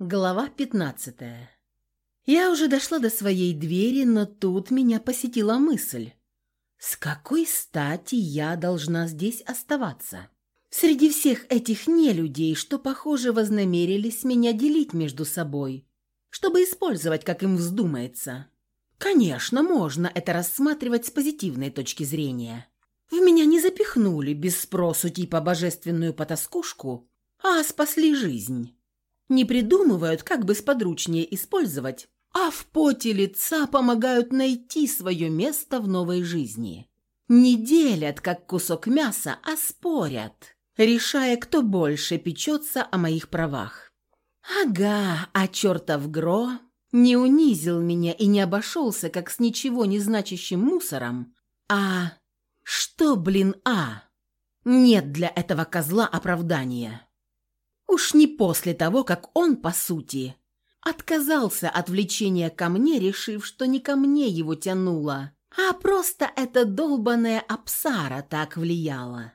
Глава 15 Я уже дошла до своей двери, но тут меня посетила мысль. С какой стати я должна здесь оставаться? Среди всех этих нелюдей, что, похоже, вознамерились меня делить между собой, чтобы использовать, как им вздумается. Конечно, можно это рассматривать с позитивной точки зрения. В меня не запихнули без спросу типа божественную потаскушку, а спасли жизнь. Не придумывают, как бы сподручнее использовать, а в поте лица помогают найти свое место в новой жизни. Не делят, как кусок мяса, а спорят, решая, кто больше печется о моих правах. Ага, а чертов Гро не унизил меня и не обошелся, как с ничего не значащим мусором, а... Что, блин, а? Нет для этого козла оправдания. Уж не после того, как он, по сути, отказался от влечения ко мне, решив, что не ко мне его тянуло, а просто эта долбаная апсара так влияла.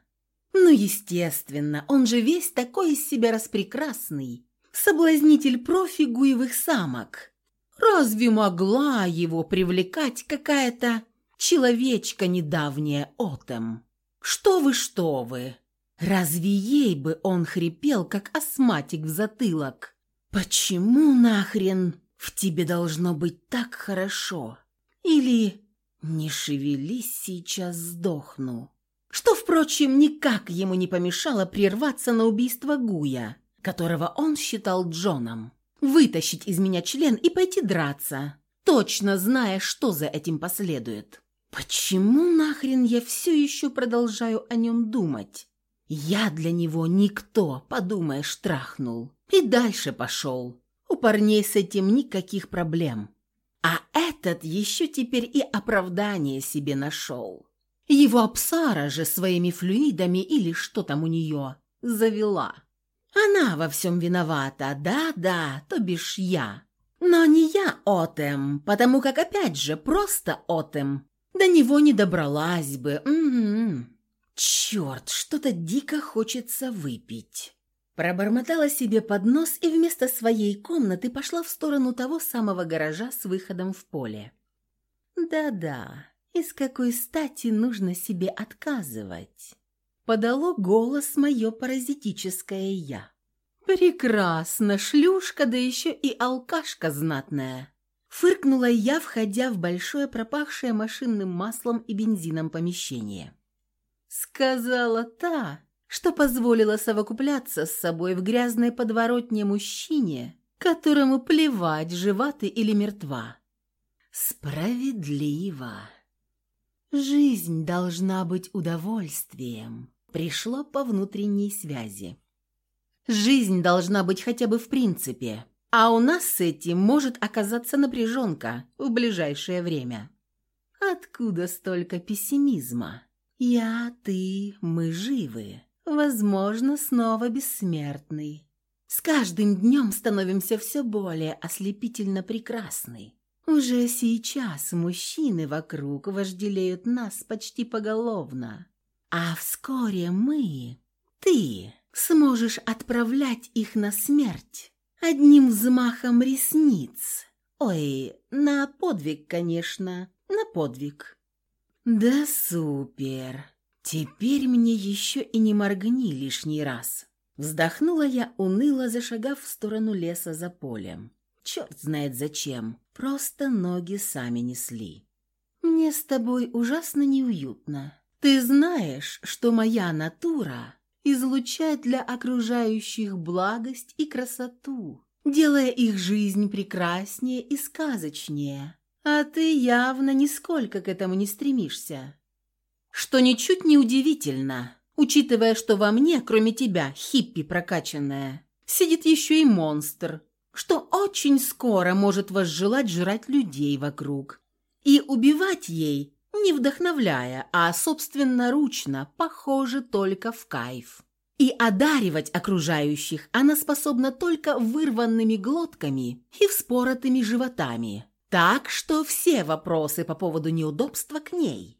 Ну, естественно, он же весь такой из себя распрекрасный, соблазнитель профи гуевых самок. Разве могла его привлекать какая-то человечка недавняя Отем? Что вы, что вы! Разве ей бы он хрипел, как астматик в затылок? Почему нахрен в тебе должно быть так хорошо? Или не шевелись, сейчас сдохну. Что, впрочем, никак ему не помешало прерваться на убийство Гуя, которого он считал Джоном. Вытащить из меня член и пойти драться, точно зная, что за этим последует. Почему нахрен я все еще продолжаю о нем думать? Я для него никто, подумаешь, трахнул. И дальше пошел. У парней с этим никаких проблем. А этот еще теперь и оправдание себе нашел. Его Апсара же своими флюидами или что там у нее завела. Она во всем виновата, да-да, то бишь я. Но не я Отем, потому как опять же просто Отем. До него не добралась бы. Угу. «Черт, что-то дико хочется выпить». Пробормотала себе под нос и вместо своей комнаты пошла в сторону того самого гаража с выходом в поле. «Да-да, из какой стати нужно себе отказывать?» Подало голос мое паразитическое «я». «Прекрасно, шлюшка, да еще и алкашка знатная!» Фыркнула я, входя в большое пропахшее машинным маслом и бензином помещение. Сказала та, что позволила совокупляться с собой в грязной подворотне мужчине, которому плевать, жива ты или мертва. Справедливо. Жизнь должна быть удовольствием. Пришло по внутренней связи. Жизнь должна быть хотя бы в принципе, а у нас с этим может оказаться напряженка в ближайшее время. Откуда столько пессимизма? Я, ты, мы живы. Возможно, снова бессмертный. С каждым днем становимся все более ослепительно прекрасны. Уже сейчас мужчины вокруг вожделеют нас почти поголовно. А вскоре мы, ты, сможешь отправлять их на смерть одним взмахом ресниц. Ой, на подвиг, конечно, на подвиг. «Да супер! Теперь мне еще и не моргни лишний раз!» Вздохнула я, уныло зашагав в сторону леса за полем. Черт знает зачем, просто ноги сами несли. «Мне с тобой ужасно неуютно. Ты знаешь, что моя натура излучает для окружающих благость и красоту, делая их жизнь прекраснее и сказочнее. А ты явно нисколько к этому не стремишься. Что ничуть не удивительно, учитывая, что во мне, кроме тебя, хиппи прокачанная, сидит еще и монстр, что очень скоро может возжелать жрать людей вокруг. И убивать ей, не вдохновляя, а собственноручно, похоже только в кайф. И одаривать окружающих она способна только вырванными глотками и вспоротыми животами. Так что все вопросы по поводу неудобства к ней.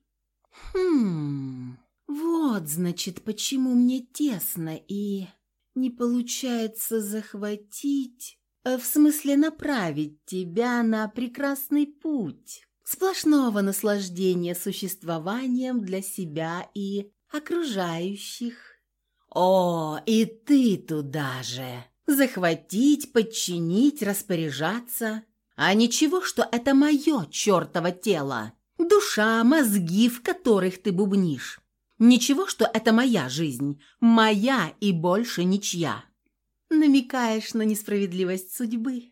Хм, вот, значит, почему мне тесно и не получается захватить... Э, в смысле направить тебя на прекрасный путь, сплошного наслаждения существованием для себя и окружающих. О, и ты туда же! Захватить, подчинить, распоряжаться. А ничего, что это мое чертово тело. Душа, мозги, в которых ты бубнишь. Ничего, что это моя жизнь. Моя и больше ничья. Намекаешь на несправедливость судьбы.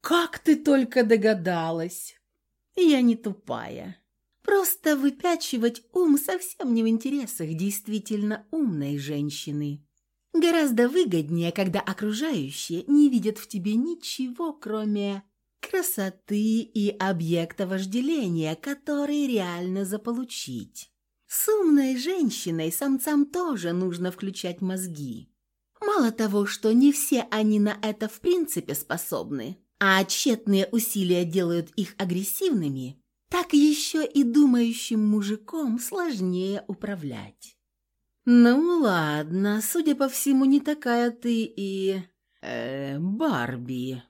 Как ты только догадалась. Я не тупая. Просто выпячивать ум совсем не в интересах действительно умной женщины. Гораздо выгоднее, когда окружающие не видят в тебе ничего, кроме красоты и объекта вожделения, который реально заполучить. С умной женщиной самцам тоже нужно включать мозги. Мало того, что не все они на это в принципе способны, а тщетные усилия делают их агрессивными, так еще и думающим мужиком сложнее управлять. Ну ладно, судя по всему, не такая ты и... Э, Барби.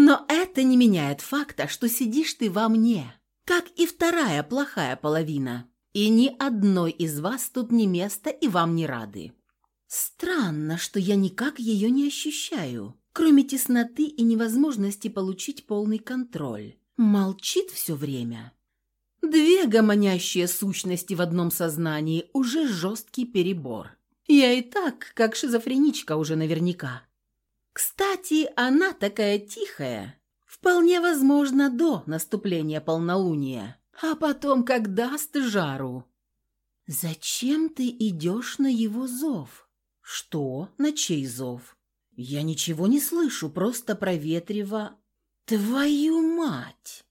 Но это не меняет факта, что сидишь ты во мне, как и вторая плохая половина. И ни одной из вас тут не место и вам не рады. Странно, что я никак ее не ощущаю, кроме тесноты и невозможности получить полный контроль. Молчит все время. Две гомонящие сущности в одном сознании – уже жесткий перебор. Я и так, как шизофреничка уже наверняка. Кстати, она такая тихая. Вполне возможно, до наступления полнолуния. А потом, как даст жару. «Зачем ты идешь на его зов?» «Что? На чей зов?» «Я ничего не слышу, просто проветрива...» «Твою мать!»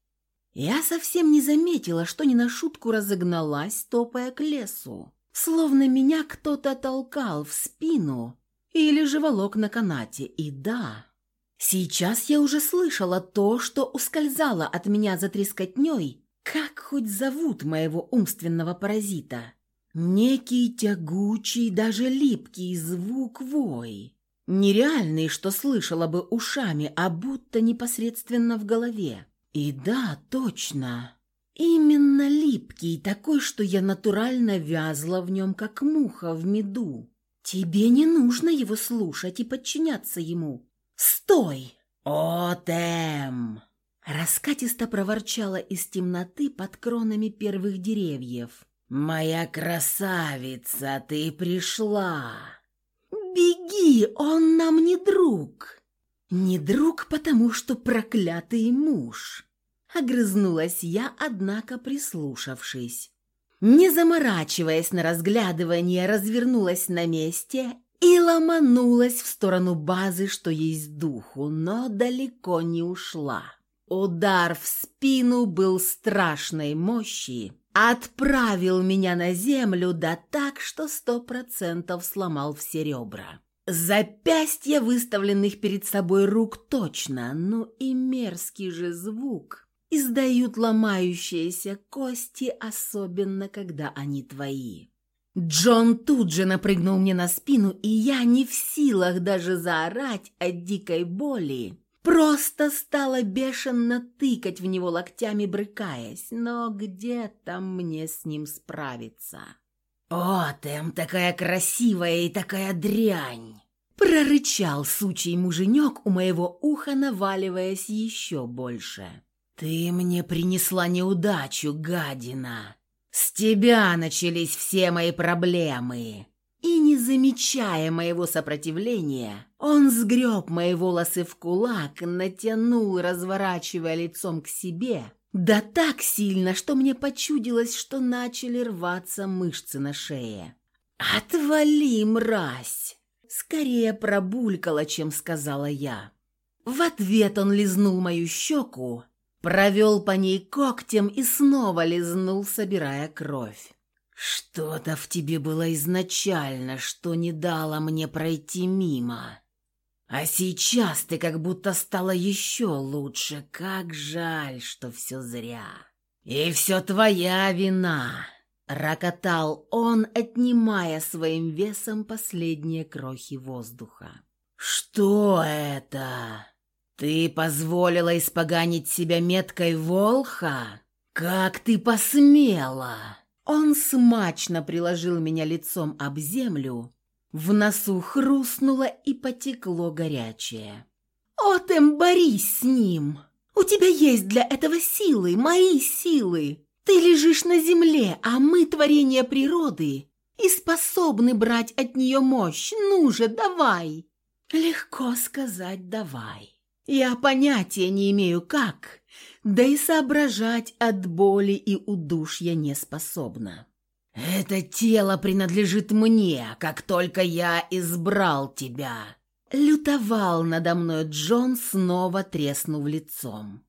Я совсем не заметила, что не на шутку разогналась, топая к лесу. Словно меня кто-то толкал в спину или же волок на канате. И да, сейчас я уже слышала то, что ускользало от меня за трескотней, как хоть зовут моего умственного паразита. Некий тягучий, даже липкий звук вой. Нереальный, что слышала бы ушами, а будто непосредственно в голове. И да, точно. Именно липкий, такой, что я натурально вязла в нем, как муха в меду. Тебе не нужно его слушать и подчиняться ему. Стой! О, Тэм! Раскатисто проворчала из темноты под кронами первых деревьев. «Моя красавица, ты пришла!» «Беги, он нам не друг!» «Не друг, потому что проклятый муж!» Огрызнулась я, однако прислушавшись. Не заморачиваясь на разглядывание, развернулась на месте и ломанулась в сторону базы, что есть духу, но далеко не ушла. Удар в спину был страшной мощи, отправил меня на землю, да так, что сто процентов сломал все ребра. Запястья выставленных перед собой рук точно, ну и мерзкий же звук издают ломающиеся кости, особенно когда они твои. Джон тут же напрыгнул мне на спину, и я не в силах даже заорать от дикой боли. Просто стала бешено тыкать в него локтями, брыкаясь, но где там мне с ним справиться? «О, Тэм, такая красивая и такая дрянь!» Прорычал сучий муженек у моего уха, наваливаясь еще больше. «Ты мне принесла неудачу, гадина! С тебя начались все мои проблемы!» И, не замечая моего сопротивления, он сгреб мои волосы в кулак, натянул, разворачивая лицом к себе, да так сильно, что мне почудилось, что начали рваться мышцы на шее. «Отвали, мразь!» Скорее пробулькала, чем сказала я. В ответ он лизнул мою щеку, Провел по ней когтем и снова лизнул, собирая кровь. «Что-то в тебе было изначально, что не дало мне пройти мимо. А сейчас ты как будто стала еще лучше. Как жаль, что все зря. И все твоя вина!» Рокотал он, отнимая своим весом последние крохи воздуха. «Что это?» «Ты позволила испоганить себя меткой волха? Как ты посмела!» Он смачно приложил меня лицом об землю, в носу хрустнуло и потекло горячее. «Отем, борись с ним! У тебя есть для этого силы, мои силы! Ты лежишь на земле, а мы творение природы и способны брать от нее мощь. Ну же, давай!» Легко сказать «давай». Я понятия не имею, как, да и соображать от боли и удушья не способна. «Это тело принадлежит мне, как только я избрал тебя!» Лютовал надо мной Джон, снова треснув лицом.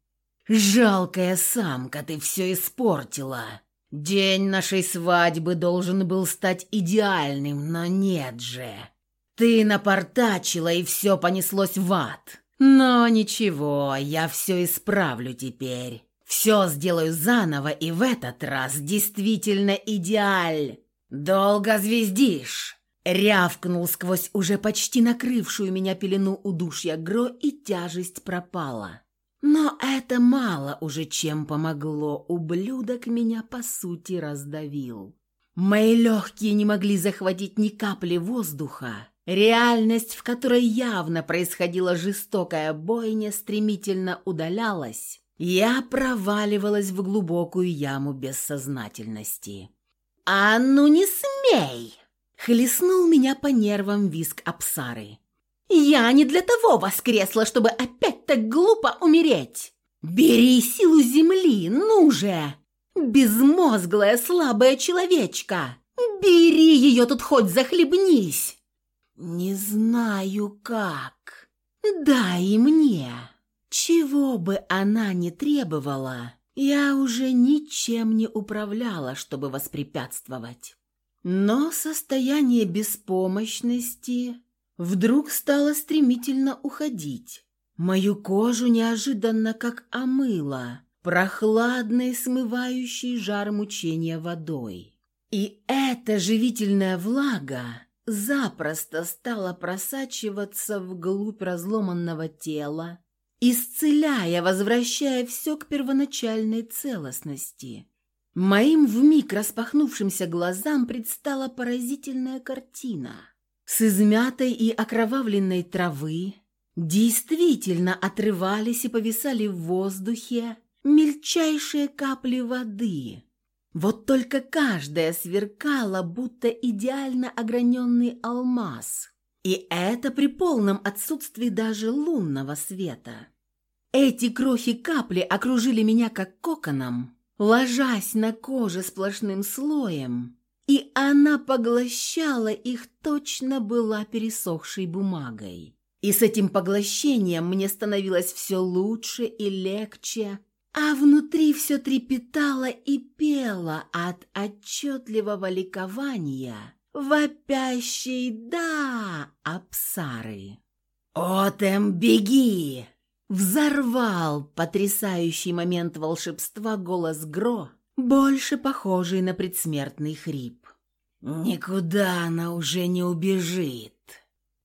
«Жалкая самка, ты все испортила. День нашей свадьбы должен был стать идеальным, но нет же. Ты напортачила, и все понеслось в ад. Но ничего, я все исправлю теперь. Все сделаю заново, и в этот раз действительно идеаль. Долго звездишь!» Рявкнул сквозь уже почти накрывшую меня пелену удушья Гро, и тяжесть пропала. Но это мало уже чем помогло, ублюдок меня по сути раздавил. Мои легкие не могли захватить ни капли воздуха. Реальность, в которой явно происходила жестокая бойня, стремительно удалялась. Я проваливалась в глубокую яму бессознательности. «А ну не смей!» Хлестнул меня по нервам виск Апсары. «Я не для того воскресла, чтобы опять так глупо умереть! Бери силу земли, ну же! Безмозглая слабая человечка! Бери ее тут хоть захлебнись!» «Не знаю как. Дай мне!» Чего бы она ни требовала, я уже ничем не управляла, чтобы воспрепятствовать. Но состояние беспомощности вдруг стало стремительно уходить. Мою кожу неожиданно как омыло, прохладной, смывающей жар мучения водой. И эта живительная влага запросто стала просачиваться вглубь разломанного тела, исцеляя, возвращая все к первоначальной целостности. Моим вмиг распахнувшимся глазам предстала поразительная картина. С измятой и окровавленной травы действительно отрывались и повисали в воздухе мельчайшие капли воды. Вот только каждая сверкала, будто идеально ограненный алмаз. И это при полном отсутствии даже лунного света. Эти крохи капли окружили меня как коконом, ложась на коже сплошным слоем, и она поглощала их точно была пересохшей бумагой. И с этим поглощением мне становилось все лучше и легче, а внутри все трепетало и пело от отчетливого ликования, вопящей «да» Апсары. «Отем, беги!» Взорвал потрясающий момент волшебства голос Гро, больше похожий на предсмертный хрип. «Никуда она уже не убежит!»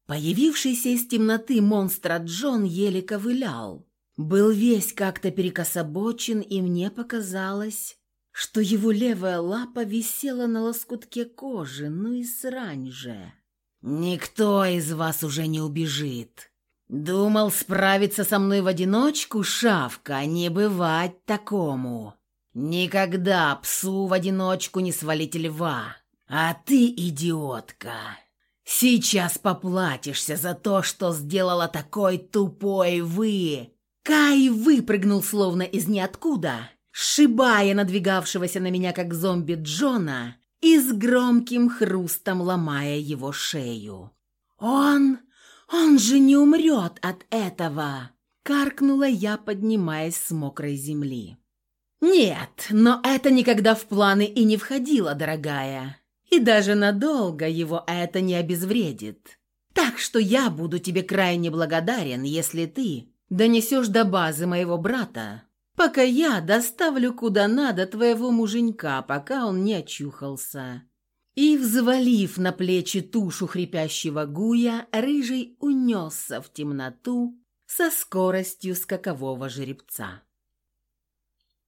Появившийся из темноты монстра Джон еле ковылял. Был весь как-то перекособочен, и мне показалось, что его левая лапа висела на лоскутке кожи, ну и срань же. «Никто из вас уже не убежит!» «Думал справиться со мной в одиночку, шавка, не бывать такому. Никогда псу в одиночку не свалить льва. А ты идиотка. Сейчас поплатишься за то, что сделала такой тупой вы». Кай выпрыгнул словно из ниоткуда, сшибая надвигавшегося на меня как зомби Джона и с громким хрустом ломая его шею. Он «Он же не умрет от этого!» — каркнула я, поднимаясь с мокрой земли. «Нет, но это никогда в планы и не входило, дорогая. И даже надолго его это не обезвредит. Так что я буду тебе крайне благодарен, если ты донесешь до базы моего брата, пока я доставлю куда надо твоего муженька, пока он не очухался. И, взвалив на плечи тушу хрипящего гуя, рыжий унесся в темноту, со скоростью скакового жеребца.